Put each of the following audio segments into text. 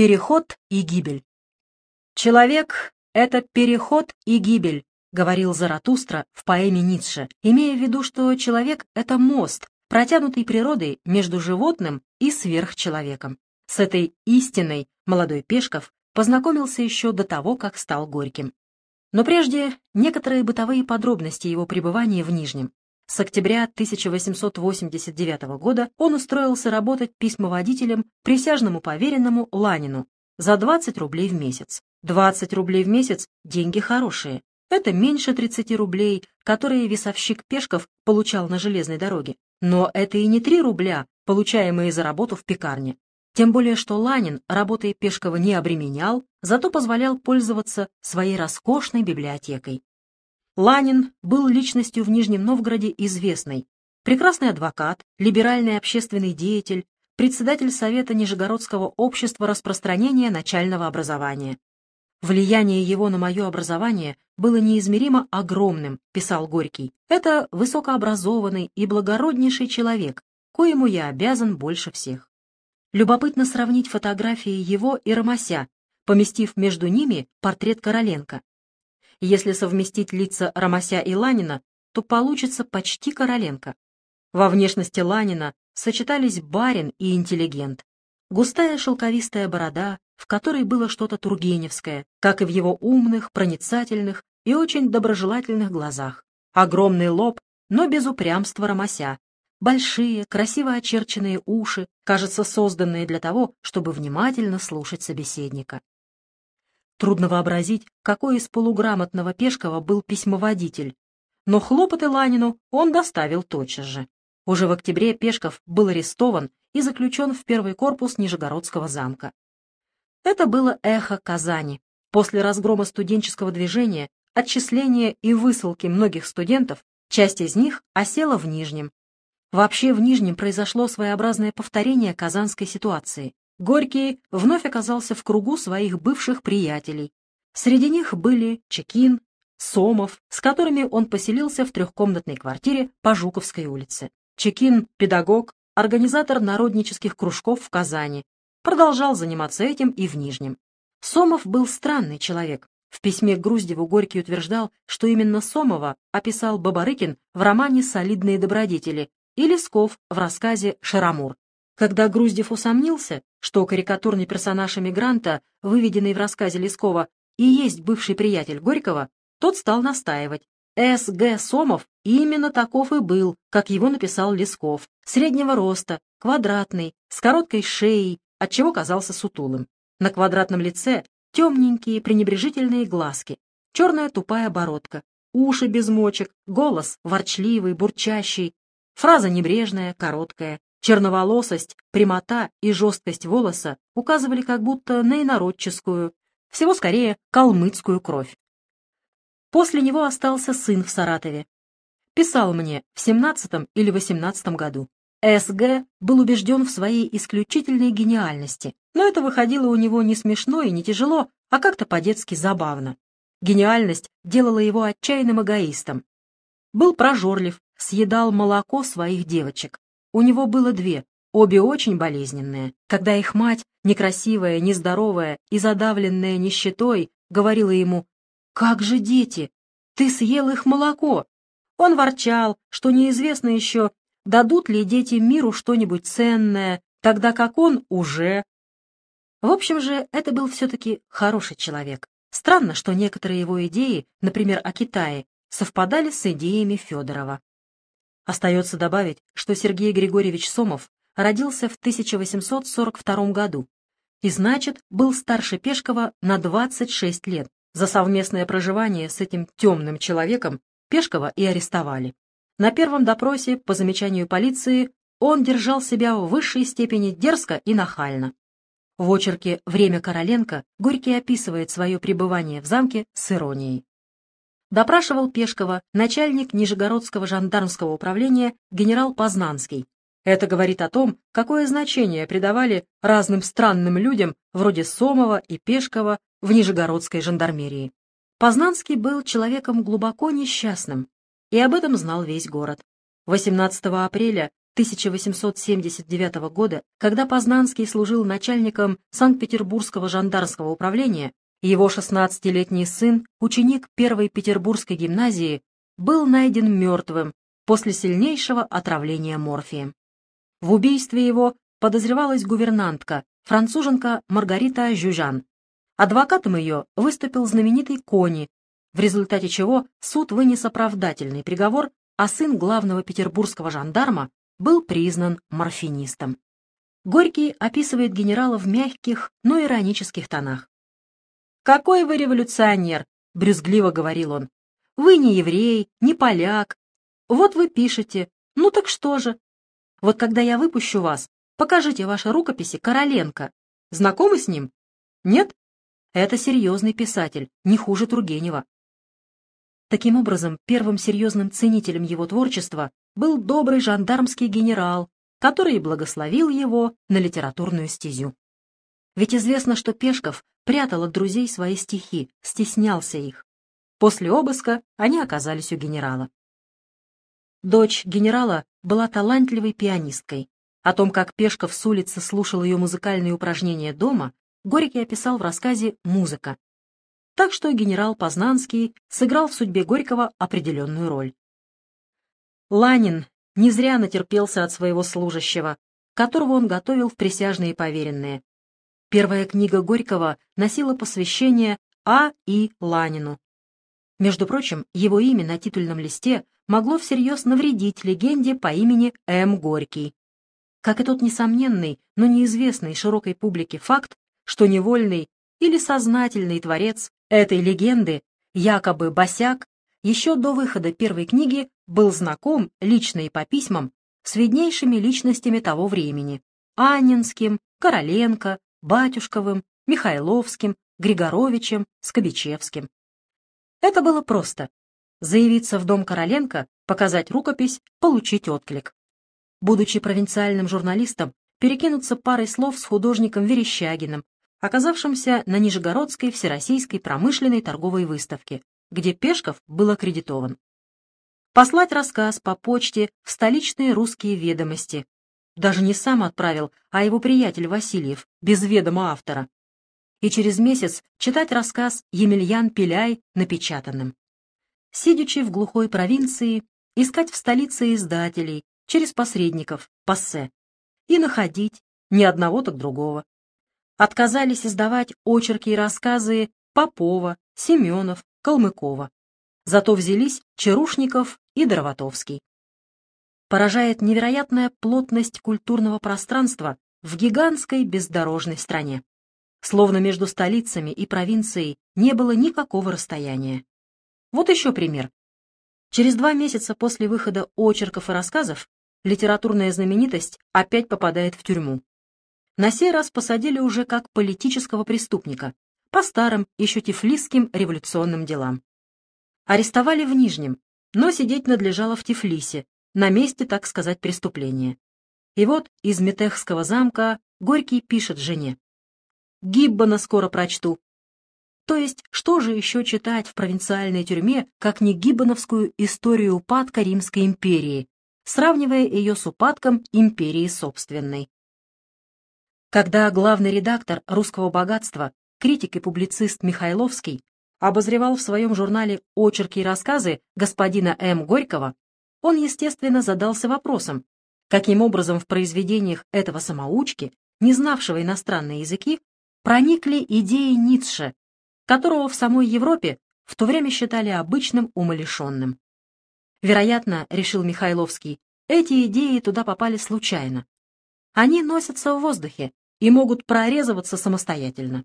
Переход и гибель. Человек — это переход и гибель, говорил Заратустра в поэме Ницше, имея в виду, что человек — это мост, протянутый природой между животным и сверхчеловеком. С этой истиной молодой Пешков познакомился еще до того, как стал Горьким. Но прежде некоторые бытовые подробности его пребывания в Нижнем. С октября 1889 года он устроился работать письмоводителем присяжному поверенному Ланину за 20 рублей в месяц. 20 рублей в месяц – деньги хорошие. Это меньше 30 рублей, которые весовщик Пешков получал на железной дороге. Но это и не 3 рубля, получаемые за работу в пекарне. Тем более, что Ланин, работая Пешкова, не обременял, зато позволял пользоваться своей роскошной библиотекой. Ланин был личностью в Нижнем Новгороде известной. Прекрасный адвокат, либеральный общественный деятель, председатель Совета Нижегородского общества распространения начального образования. «Влияние его на мое образование было неизмеримо огромным», — писал Горький. «Это высокообразованный и благороднейший человек, коему я обязан больше всех». Любопытно сравнить фотографии его и Ромася, поместив между ними портрет Короленко. Если совместить лица Ромася и Ланина, то получится почти Короленко. Во внешности Ланина сочетались барин и интеллигент. Густая шелковистая борода, в которой было что-то тургеневское, как и в его умных, проницательных и очень доброжелательных глазах. Огромный лоб, но без упрямства Ромася. Большие, красиво очерченные уши, кажется, созданные для того, чтобы внимательно слушать собеседника. Трудно вообразить, какой из полуграмотного Пешкова был письмоводитель. Но хлопоты Ланину он доставил тотчас же. Уже в октябре Пешков был арестован и заключен в первый корпус Нижегородского замка. Это было эхо Казани. После разгрома студенческого движения, отчисления и высылки многих студентов, часть из них осела в Нижнем. Вообще в Нижнем произошло своеобразное повторение казанской ситуации. Горький вновь оказался в кругу своих бывших приятелей. Среди них были Чекин, Сомов, с которыми он поселился в трехкомнатной квартире по Жуковской улице. Чекин — педагог, организатор народнических кружков в Казани. Продолжал заниматься этим и в Нижнем. Сомов был странный человек. В письме к Груздеву Горький утверждал, что именно Сомова описал Бабарыкин в романе «Солидные добродетели» и Лесков в рассказе «Шарамур». Когда Груздев усомнился, что карикатурный персонаж эмигранта, выведенный в рассказе Лескова, и есть бывший приятель Горького, тот стал настаивать. С. Г. Сомов именно таков и был, как его написал Лесков, среднего роста, квадратный, с короткой шеей, отчего казался сутулым. На квадратном лице темненькие пренебрежительные глазки, черная тупая бородка, уши без мочек, голос ворчливый, бурчащий, фраза небрежная, короткая, Черноволосость, прямота и жесткость волоса указывали как будто на инородческую, всего скорее калмыцкую кровь. После него остался сын в Саратове. Писал мне в 17 или 18 году. С.Г. был убежден в своей исключительной гениальности, но это выходило у него не смешно и не тяжело, а как-то по-детски забавно. Гениальность делала его отчаянным эгоистом. Был прожорлив, съедал молоко своих девочек. У него было две, обе очень болезненные. Когда их мать, некрасивая, нездоровая и задавленная нищетой, говорила ему «Как же дети? Ты съел их молоко!» Он ворчал, что неизвестно еще, дадут ли дети миру что-нибудь ценное, тогда как он уже. В общем же, это был все-таки хороший человек. Странно, что некоторые его идеи, например, о Китае, совпадали с идеями Федорова. Остается добавить, что Сергей Григорьевич Сомов родился в 1842 году и, значит, был старше Пешкова на 26 лет. За совместное проживание с этим темным человеком Пешкова и арестовали. На первом допросе, по замечанию полиции, он держал себя в высшей степени дерзко и нахально. В очерке «Время Короленко» Горький описывает свое пребывание в замке с иронией допрашивал Пешкова начальник Нижегородского жандармского управления генерал Познанский. Это говорит о том, какое значение придавали разным странным людям, вроде Сомова и Пешкова, в Нижегородской жандармерии. Познанский был человеком глубоко несчастным, и об этом знал весь город. 18 апреля 1879 года, когда Познанский служил начальником Санкт-Петербургского жандарского управления, его 16-летний сын, ученик первой петербургской гимназии, был найден мертвым после сильнейшего отравления морфием. В убийстве его подозревалась гувернантка, француженка Маргарита Жюжан. Адвокатом ее выступил знаменитый Кони, в результате чего суд вынес оправдательный приговор, а сын главного петербургского жандарма был признан морфинистом. Горький описывает генерала в мягких, но иронических тонах. «Какой вы революционер!» — брюзгливо говорил он. «Вы не еврей, не поляк. Вот вы пишете. Ну так что же? Вот когда я выпущу вас, покажите ваши рукописи Короленко. Знакомы с ним? Нет? Это серьезный писатель, не хуже Тургенева. Таким образом, первым серьезным ценителем его творчества был добрый жандармский генерал, который благословил его на литературную стезю. Ведь известно, что Пешков прятал от друзей свои стихи, стеснялся их. После обыска они оказались у генерала. Дочь генерала была талантливой пианисткой. О том, как Пешков с улицы слушал ее музыкальные упражнения дома, Горький описал в рассказе «Музыка». Так что генерал Познанский сыграл в судьбе Горького определенную роль. Ланин не зря натерпелся от своего служащего, которого он готовил в присяжные поверенные. Первая книга Горького носила посвящение А. И. Ланину. Между прочим, его имя на титульном листе могло всерьез навредить легенде по имени М. Горький. Как и тот несомненный, но неизвестный широкой публике факт, что невольный или сознательный творец этой легенды, якобы Босяк, еще до выхода первой книги был знаком лично и по письмам с виднейшими личностями того времени – Аннинским, Короленко, Батюшковым, Михайловским, Григоровичем, Скобичевским. Это было просто заявиться в дом Короленко, показать рукопись, получить отклик. Будучи провинциальным журналистом, перекинуться парой слов с художником Верещагиным, оказавшимся на Нижегородской Всероссийской промышленной торговой выставке, где Пешков был аккредитован. Послать рассказ по почте в столичные русские ведомости. Даже не сам отправил, а его приятель Васильев, без ведома автора. И через месяц читать рассказ Емельян Пеляй напечатанным сидячи в глухой провинции, искать в столице издателей через посредников, пассе, и находить ни одного, так другого. Отказались издавать очерки и рассказы Попова, Семенов, Калмыкова. Зато взялись Чарушников и Дровотовский. Поражает невероятная плотность культурного пространства в гигантской бездорожной стране. Словно между столицами и провинцией не было никакого расстояния. Вот еще пример. Через два месяца после выхода очерков и рассказов литературная знаменитость опять попадает в тюрьму. На сей раз посадили уже как политического преступника, по старым, еще тифлисским революционным делам. Арестовали в Нижнем, но сидеть надлежало в Тифлисе, на месте, так сказать, преступления. И вот из Метехского замка Горький пишет жене. «Гиббона скоро прочту, то есть, что же еще читать в провинциальной тюрьме, как не гиббоновскую историю упадка Римской империи, сравнивая ее с упадком империи собственной? Когда главный редактор «Русского богатства», критик и публицист Михайловский обозревал в своем журнале очерки и рассказы господина М. Горького, он, естественно, задался вопросом, каким образом в произведениях этого самоучки, не знавшего иностранные языки, проникли идеи Ницше, которого в самой Европе в то время считали обычным умалишенным. Вероятно, решил Михайловский, эти идеи туда попали случайно. Они носятся в воздухе и могут прорезываться самостоятельно.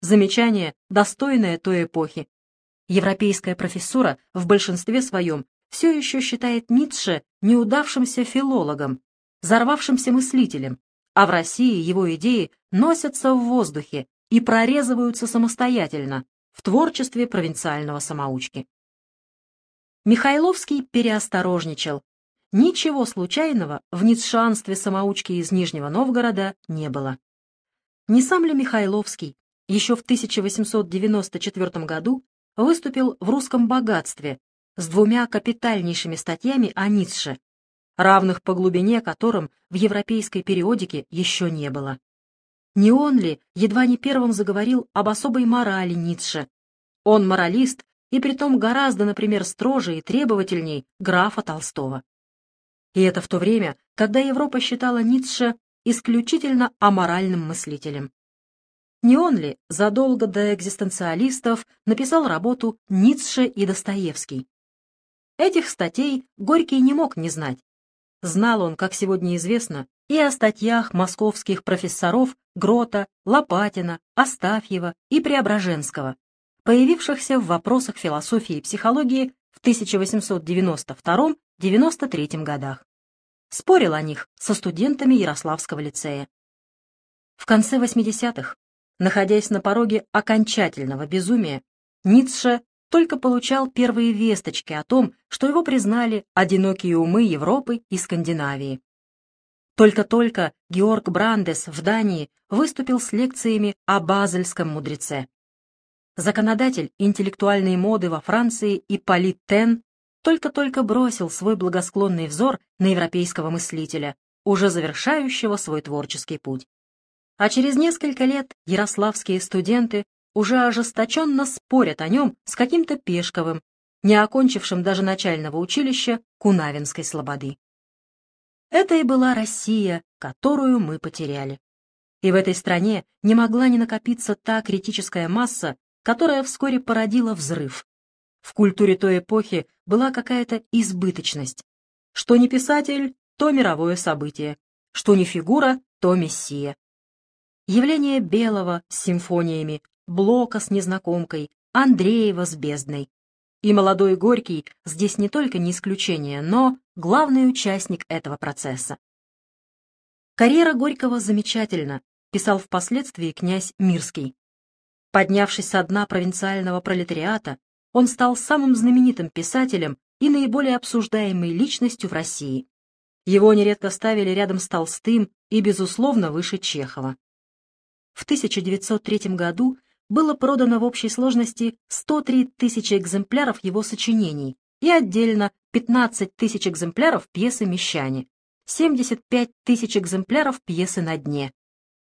Замечание, достойное той эпохи. Европейская профессура в большинстве своем все еще считает Ницше неудавшимся филологом, взорвавшимся мыслителем, а в России его идеи носятся в воздухе и прорезываются самостоятельно в творчестве провинциального самоучки. Михайловский переосторожничал. Ничего случайного в ницшанстве самоучки из Нижнего Новгорода не было. Не сам ли Михайловский еще в 1894 году выступил в «Русском богатстве» с двумя капитальнейшими статьями о Ницше равных по глубине которым в европейской периодике еще не было. Не он ли едва не первым заговорил об особой морали Ницше? Он моралист, и притом гораздо, например, строже и требовательней графа Толстого. И это в то время, когда Европа считала Ницше исключительно аморальным мыслителем. Не он ли задолго до экзистенциалистов написал работу «Ницше и Достоевский»? Этих статей Горький не мог не знать. Знал он, как сегодня известно, и о статьях московских профессоров Грота, Лопатина, Астафьева и Преображенского, появившихся в вопросах философии и психологии в 1892-93 годах. Спорил о них со студентами Ярославского лицея. В конце 80-х Находясь на пороге окончательного безумия, Ницше только получал первые весточки о том, что его признали одинокие умы Европы и Скандинавии. Только-только Георг Брандес в Дании выступил с лекциями о базельском мудреце. Законодатель интеллектуальной моды во Франции Ипполит Тен только-только бросил свой благосклонный взор на европейского мыслителя, уже завершающего свой творческий путь. А через несколько лет ярославские студенты уже ожесточенно спорят о нем с каким-то Пешковым, не окончившим даже начального училища Кунавинской слободы. Это и была Россия, которую мы потеряли. И в этой стране не могла не накопиться та критическая масса, которая вскоре породила взрыв. В культуре той эпохи была какая-то избыточность. Что не писатель, то мировое событие, что не фигура, то мессия. Явление Белого с симфониями, Блока с незнакомкой, Андреева с бездной. И молодой Горький здесь не только не исключение, но главный участник этого процесса. Карьера Горького замечательна, писал впоследствии князь Мирский. Поднявшись со дна провинциального пролетариата, он стал самым знаменитым писателем и наиболее обсуждаемой личностью в России. Его нередко ставили рядом с Толстым и, безусловно, выше Чехова в 1903 году было продано в общей сложности 103 тысячи экземпляров его сочинений и отдельно 15 тысяч экземпляров пьесы «Мещане», 75 тысяч экземпляров пьесы «На дне».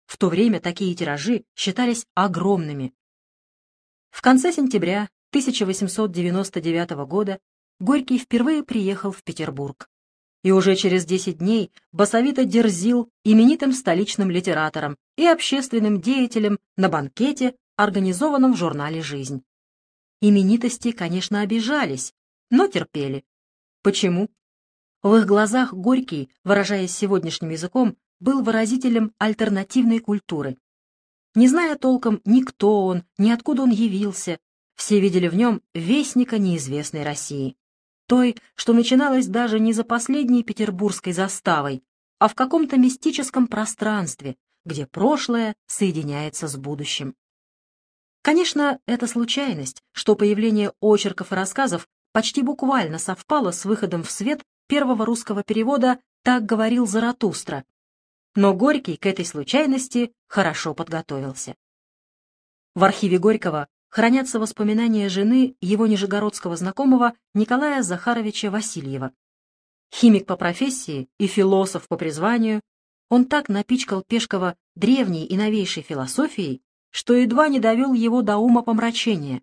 В то время такие тиражи считались огромными. В конце сентября 1899 года Горький впервые приехал в Петербург и уже через 10 дней басовито дерзил именитым столичным литератором и общественным деятелем на банкете, организованном в журнале «Жизнь». Именитости, конечно, обижались, но терпели. Почему? В их глазах Горький, выражаясь сегодняшним языком, был выразителем альтернативной культуры. Не зная толком ни кто он, ни откуда он явился, все видели в нем вестника неизвестной России той, что начиналась даже не за последней петербургской заставой, а в каком-то мистическом пространстве, где прошлое соединяется с будущим. Конечно, это случайность, что появление очерков и рассказов почти буквально совпало с выходом в свет первого русского перевода «Так говорил Заратустра». Но Горький к этой случайности хорошо подготовился. В архиве Горького хранятся воспоминания жены его нижегородского знакомого Николая Захаровича Васильева. Химик по профессии и философ по призванию, он так напичкал Пешкова древней и новейшей философией, что едва не довел его до ума помрачения.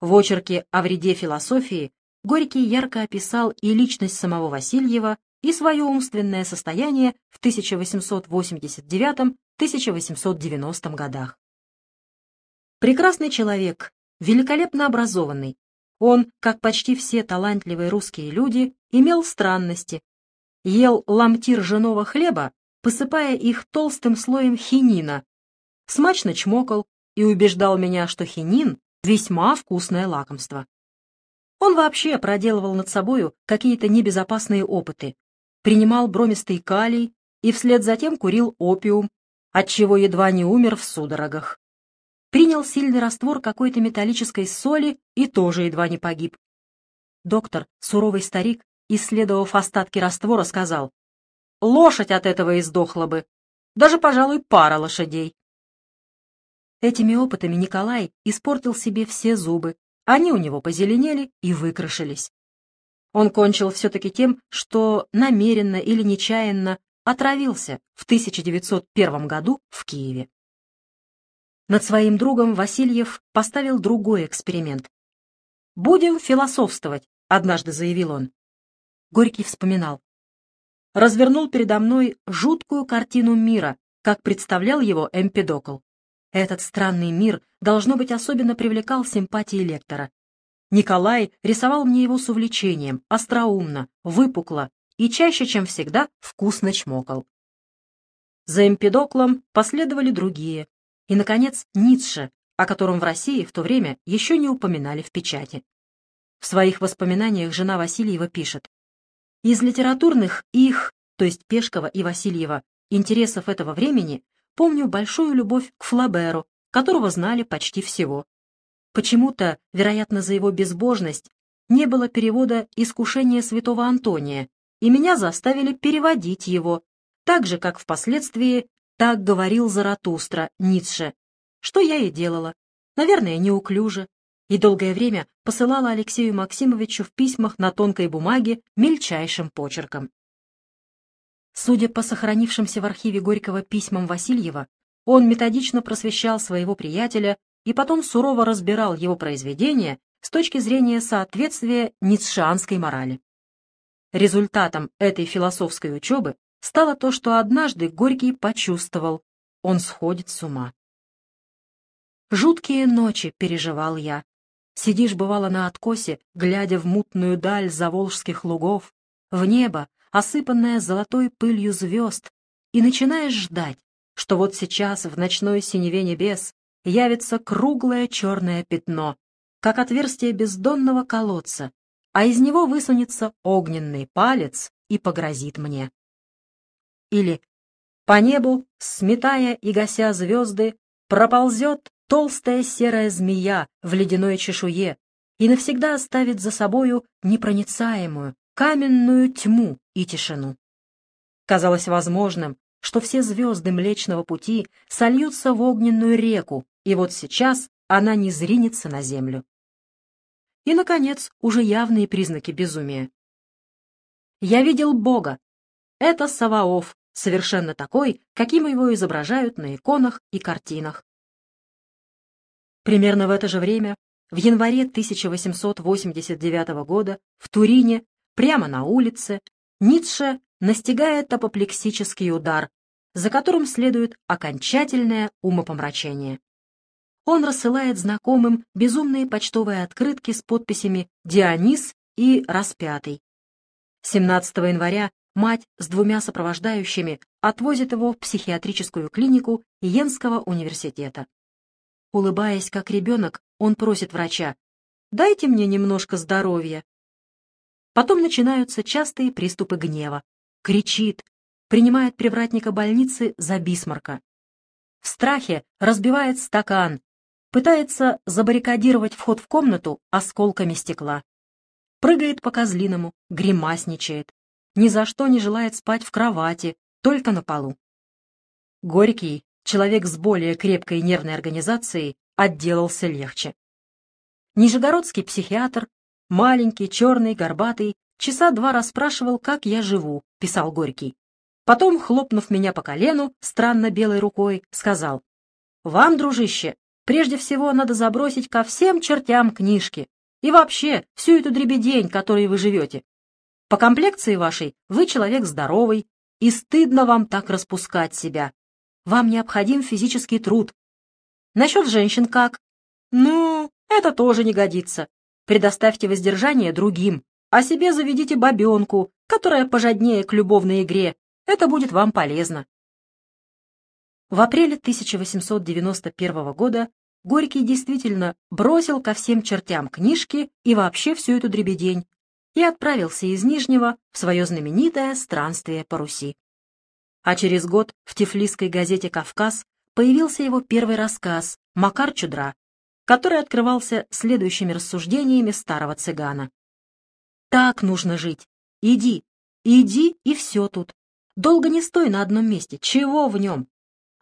В очерке о вреде философии Горький ярко описал и личность самого Васильева, и свое умственное состояние в 1889-1890 годах. Прекрасный человек, великолепно образованный. Он, как почти все талантливые русские люди, имел странности. Ел ломти ржаного хлеба, посыпая их толстым слоем хинина. Смачно чмокал и убеждал меня, что хинин — весьма вкусное лакомство. Он вообще проделывал над собою какие-то небезопасные опыты. Принимал бромистый калий и вслед за тем курил опиум, отчего едва не умер в судорогах принял сильный раствор какой-то металлической соли и тоже едва не погиб. Доктор, суровый старик, исследовав остатки раствора, сказал, «Лошадь от этого издохла бы, даже, пожалуй, пара лошадей». Этими опытами Николай испортил себе все зубы, они у него позеленели и выкрашились. Он кончил все-таки тем, что намеренно или нечаянно отравился в 1901 году в Киеве. Над своим другом Васильев поставил другой эксперимент. «Будем философствовать», — однажды заявил он. Горький вспоминал. Развернул передо мной жуткую картину мира, как представлял его Эмпедокл. Этот странный мир, должно быть, особенно привлекал симпатии лектора. Николай рисовал мне его с увлечением, остроумно, выпукло и чаще, чем всегда, вкусно чмокал. За Эмпедоклом последовали другие, и, наконец, Ницше, о котором в России в то время еще не упоминали в печати. В своих воспоминаниях жена Васильева пишет, «Из литературных их, то есть Пешкова и Васильева, интересов этого времени помню большую любовь к Флаберу, которого знали почти всего. Почему-то, вероятно, за его безбожность, не было перевода «Искушение святого Антония», и меня заставили переводить его, так же, как впоследствии так говорил Заратустра, Ницше, что я и делала. Наверное, неуклюже. И долгое время посылала Алексею Максимовичу в письмах на тонкой бумаге мельчайшим почерком. Судя по сохранившимся в архиве Горького письмам Васильева, он методично просвещал своего приятеля и потом сурово разбирал его произведения с точки зрения соответствия ницшеанской морали. Результатом этой философской учебы стало то, что однажды Горький почувствовал, он сходит с ума. Жуткие ночи переживал я. Сидишь, бывало, на откосе, глядя в мутную даль заволжских лугов, в небо, осыпанное золотой пылью звезд, и начинаешь ждать, что вот сейчас в ночной синеве небес явится круглое черное пятно, как отверстие бездонного колодца, а из него высунется огненный палец и погрозит мне. Или по небу, сметая и гася звезды, проползет толстая серая змея в ледяной чешуе и навсегда оставит за собою непроницаемую, каменную тьму и тишину. Казалось возможным, что все звезды Млечного Пути сольются в огненную реку, и вот сейчас она не зринется на землю. И, наконец, уже явные признаки безумия. «Я видел Бога. Это Саваоф, совершенно такой, каким его изображают на иконах и картинах. Примерно в это же время, в январе 1889 года, в Турине, прямо на улице, Ницше настигает апоплексический удар, за которым следует окончательное умопомрачение. Он рассылает знакомым безумные почтовые открытки с подписями «Дионис» и «Распятый». 17 января мать с двумя сопровождающими отвозит его в психиатрическую клинику Йенского университета. Улыбаясь, как ребенок, он просит врача «Дайте мне немножко здоровья». Потом начинаются частые приступы гнева. Кричит, принимает привратника больницы за бисмарка. В страхе разбивает стакан, пытается забаррикадировать вход в комнату осколками стекла. Прыгает по козлиному, гримасничает ни за что не желает спать в кровати, только на полу. Горький, человек с более крепкой нервной организацией, отделался легче. Нижегородский психиатр, маленький, черный, горбатый, часа два расспрашивал, как я живу, писал Горький. Потом, хлопнув меня по колену, странно белой рукой, сказал, «Вам, дружище, прежде всего надо забросить ко всем чертям книжки и вообще всю эту дребедень, которой вы живете. По комплекции вашей вы человек здоровый, и стыдно вам так распускать себя. Вам необходим физический труд. Насчет женщин как? Ну, это тоже не годится. Предоставьте воздержание другим, а себе заведите бабенку, которая пожаднее к любовной игре. Это будет вам полезно. В апреле 1891 года Горький действительно бросил ко всем чертям книжки и вообще всю эту дребедень, и отправился из Нижнего в свое знаменитое странствие по Руси. А через год в тифлисской газете «Кавказ» появился его первый рассказ «Макар Чудра», который открывался следующими рассуждениями старого цыгана. «Так нужно жить. Иди, иди, и все тут. Долго не стой на одном месте. Чего в нем?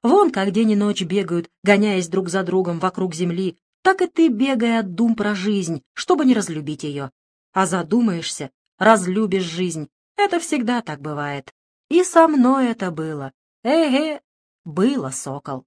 Вон как день и ночь бегают, гоняясь друг за другом вокруг земли, так и ты бегай от дум про жизнь, чтобы не разлюбить ее а задумаешься, разлюбишь жизнь. Это всегда так бывает. И со мной это было. Эге, было, сокол.